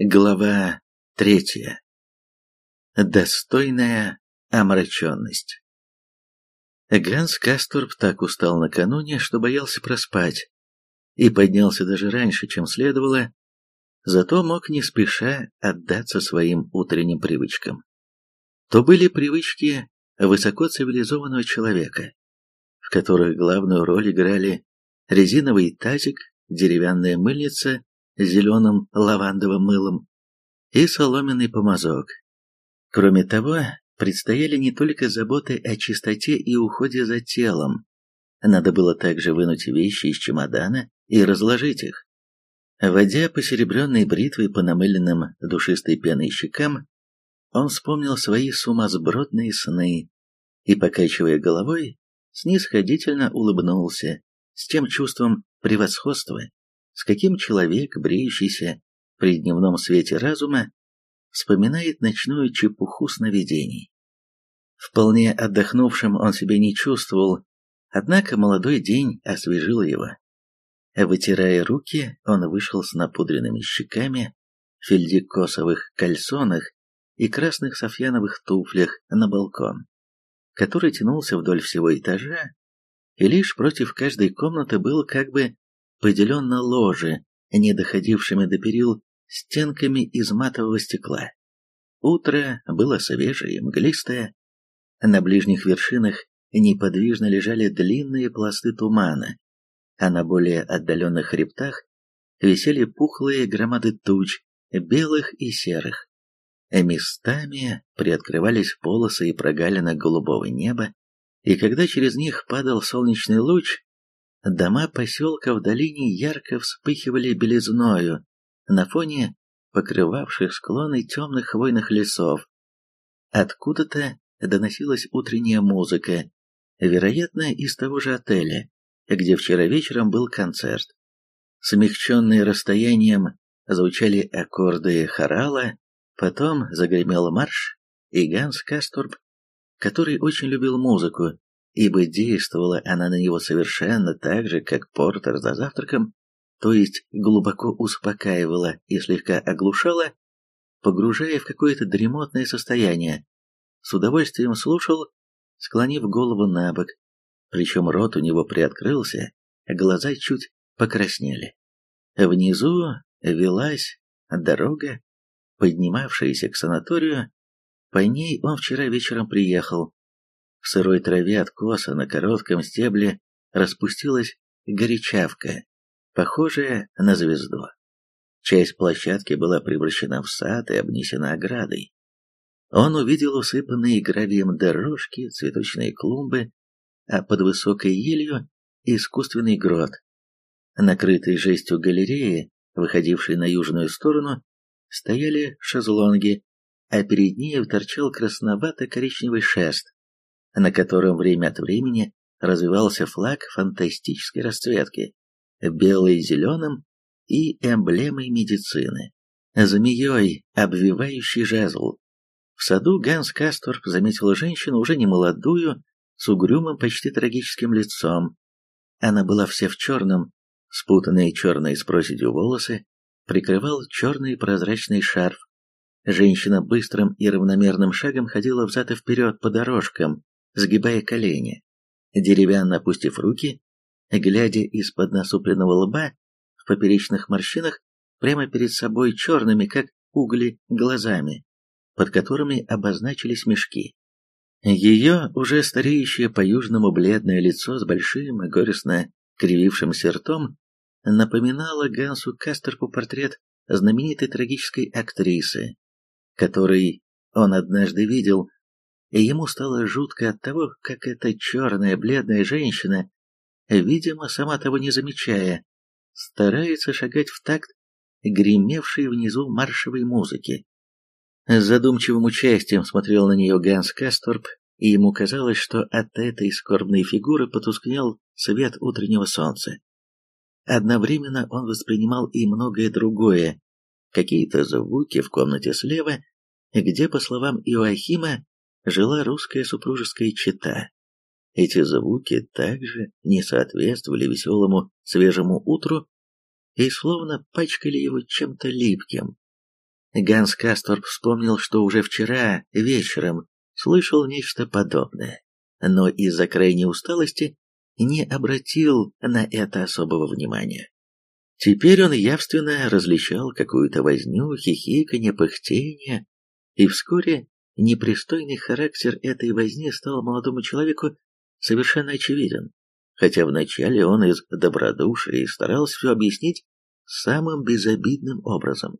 Глава третья. Достойная омраченность. Ганс Касторб так устал накануне, что боялся проспать, и поднялся даже раньше, чем следовало, зато мог не спеша отдаться своим утренним привычкам. То были привычки высокоцивилизованного человека, в которых главную роль играли резиновый тазик, деревянная мыльница зеленым лавандовым мылом и соломенный помазок. Кроме того, предстояли не только заботы о чистоте и уходе за телом. Надо было также вынуть вещи из чемодана и разложить их. Водя посеребренной бритвой по намыленным душистой пеной щекам, он вспомнил свои сумасбродные сны и, покачивая головой, снисходительно улыбнулся с тем чувством превосходства, с каким человек, бреющийся при дневном свете разума, вспоминает ночную чепуху сновидений. Вполне отдохнувшим он себя не чувствовал, однако молодой день освежил его. Вытирая руки, он вышел с напудренными щеками, фельдикосовых кальсонах и красных софьяновых туфлях на балкон, который тянулся вдоль всего этажа, и лишь против каждой комнаты был как бы поделен на ложи, не доходившими до перил стенками из матового стекла. Утро было свежее и мглистое. На ближних вершинах неподвижно лежали длинные пласты тумана, а на более отдаленных хребтах висели пухлые громады туч, белых и серых. Местами приоткрывались полосы и прогалины голубого неба, и когда через них падал солнечный луч, Дома поселка в долине ярко вспыхивали белизною на фоне покрывавших склоны темных хвойных лесов. Откуда-то доносилась утренняя музыка, вероятно, из того же отеля, где вчера вечером был концерт. Смягченные расстоянием звучали аккорды хорала, потом загремел марш, и Ганс Касторб, который очень любил музыку, ибо действовала она на него совершенно так же, как Портер за завтраком, то есть глубоко успокаивала и слегка оглушала, погружая в какое-то дремотное состояние. С удовольствием слушал, склонив голову на бок, причем рот у него приоткрылся, а глаза чуть покраснели. Внизу велась дорога, поднимавшаяся к санаторию, по ней он вчера вечером приехал, в сырой траве откоса на коротком стебле распустилась горячавка, похожая на звезду. Часть площадки была превращена в сад и обнесена оградой. Он увидел усыпанные гравием дорожки, цветочные клумбы, а под высокой елью искусственный грот. Накрытые жестью галереи, выходившей на южную сторону, стояли шезлонги, а перед ней торчал красновато-коричневый шест на котором время от времени развивался флаг фантастической расцветки, белый зеленым и эмблемой медицины, змеей, обвивающий жезл. В саду Ганс Касторп заметил женщину, уже не молодую, с угрюмым, почти трагическим лицом. Она была вся в черном, спутанные черные с проседью волосы, прикрывал черный прозрачный шарф. Женщина быстрым и равномерным шагом ходила взад и вперед по дорожкам, сгибая колени, деревянно опустив руки, глядя из-под насупленного лба в поперечных морщинах прямо перед собой черными, как угли, глазами, под которыми обозначились мешки. Ее уже стареющее по-южному бледное лицо с большим и горестно кривившимся ртом напоминало Гансу Кастерпу портрет знаменитой трагической актрисы, который он однажды видел и ему стало жутко от того, как эта черная бледная женщина, видимо, сама того не замечая, старается шагать в такт гремевшей внизу маршевой музыки. С задумчивым участием смотрел на нее Ганс Касторп, и ему казалось, что от этой скорбной фигуры потускнел свет утреннего солнца. Одновременно он воспринимал и многое другое, какие-то звуки в комнате слева, где, по словам Иоахима, жила русская супружеская чета. Эти звуки также не соответствовали веселому свежему утру и словно пачкали его чем-то липким. Ганс Касторп вспомнил, что уже вчера вечером слышал нечто подобное, но из-за крайней усталости не обратил на это особого внимания. Теперь он явственно различал какую-то возню, хихиканье, пыхтение, и вскоре непристойный характер этой возни стал молодому человеку совершенно очевиден, хотя вначале он из добродушия старался все объяснить самым безобидным образом.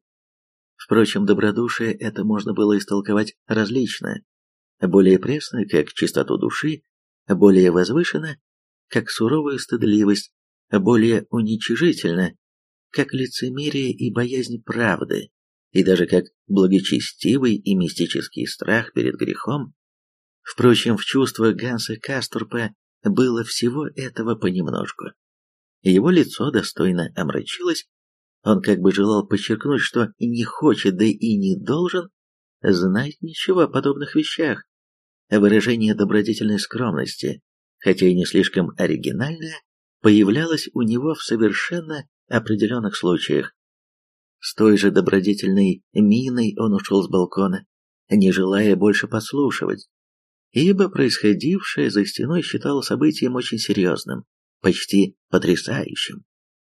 Впрочем, добродушие это можно было истолковать различно, более пресно, как чистоту души, более возвышенно, как суровую стыдливость, более уничижительно, как лицемерие и боязнь правды, и даже как благочестивый и мистический страх перед грехом. Впрочем, в чувствах Ганса Касторпа было всего этого понемножку. Его лицо достойно омрачилось, он как бы желал подчеркнуть, что не хочет, да и не должен знать ничего о подобных вещах. Выражение добродетельной скромности, хотя и не слишком оригинальное, появлялось у него в совершенно определенных случаях. С той же добродетельной миной он ушел с балкона, не желая больше подслушивать, ибо происходившее за стеной считал событием очень серьезным, почти потрясающим,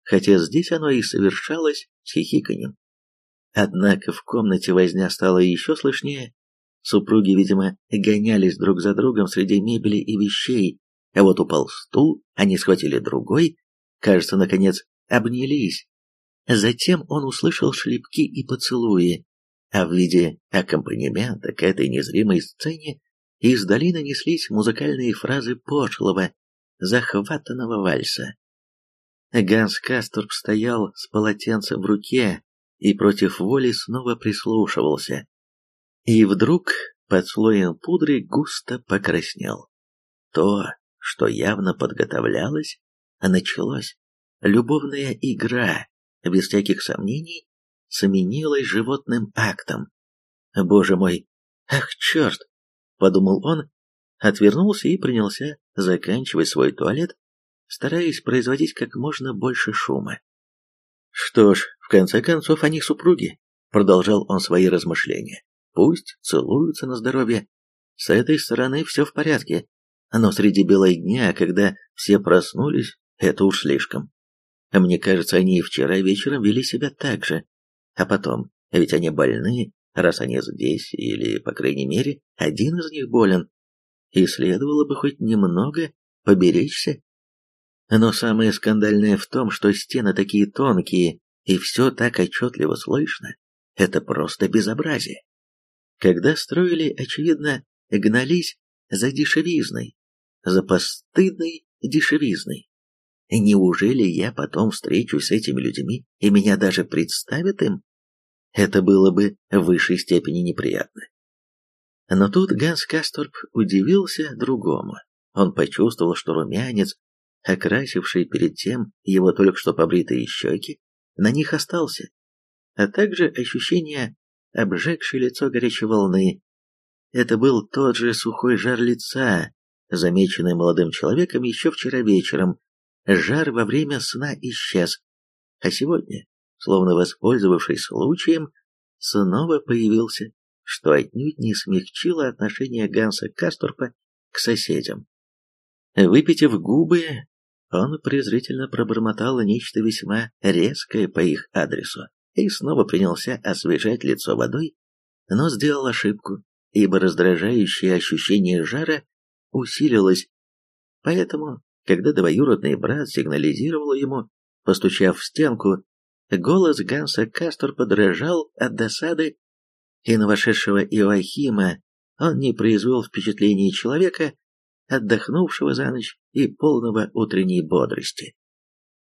хотя здесь оно и совершалось с хихиканьем. Однако в комнате возня стала еще слышнее. Супруги, видимо, гонялись друг за другом среди мебели и вещей, а вот упал стул, они схватили другой, кажется, наконец, обнялись. Затем он услышал шлепки и поцелуи, а в виде аккомпанемента к этой незримой сцене из долины неслись музыкальные фразы пошлого, захватанного вальса. Ганс Касторп стоял с полотенцем в руке и против воли снова прислушивался. И вдруг под слоем пудры густо покраснел. То, что явно подготовлялось, началось. Любовная игра, без всяких сомнений, заменилась животным актом. «Боже мой! Ах, черт!» — подумал он, отвернулся и принялся заканчивать свой туалет, стараясь производить как можно больше шума. «Что ж, в конце концов, они супруги», — продолжал он свои размышления. «Пусть целуются на здоровье. С этой стороны все в порядке, но среди бела дня, когда все проснулись, это уж слишком. Мне кажется, они и вчера вечером вели себя так же. А потом, ведь они больны, раз они здесь, или, по крайней мере, один из них болен. И следовало бы хоть немного поберечься. Но самое скандальное в том, что стены такие тонкие, и все так отчетливо слышно. Это просто безобразие. Когда строили, очевидно, гнались за дешевизной, за постыдной дешевизной. Неужели я потом встречусь с этими людьми, и меня даже представят им? Это было бы в высшей степени неприятно. Но тут Ганс Касторп удивился другому. Он почувствовал, что румянец, окрасивший перед тем его только что побритые щеки, на них остался, а также ощущение обжегшей лицо горячей волны. Это был тот же сухой жар лица, замеченный молодым человеком еще вчера вечером, жар во время сна исчез, а сегодня, словно воспользовавшись случаем, снова появился, что отнюдь не смягчило отношение Ганса Касторпа к соседям. Выпитив губы, он презрительно пробормотал нечто весьма резкое по их адресу и снова принялся освежать лицо водой, но сделал ошибку, ибо раздражающее ощущение жара усилилось, поэтому когда двоюродный брат сигнализировал ему, постучав в стенку, голос Ганса Кастор подражал от досады, и на вошедшего Иоахима он не произвел впечатления человека, отдохнувшего за ночь и полного утренней бодрости.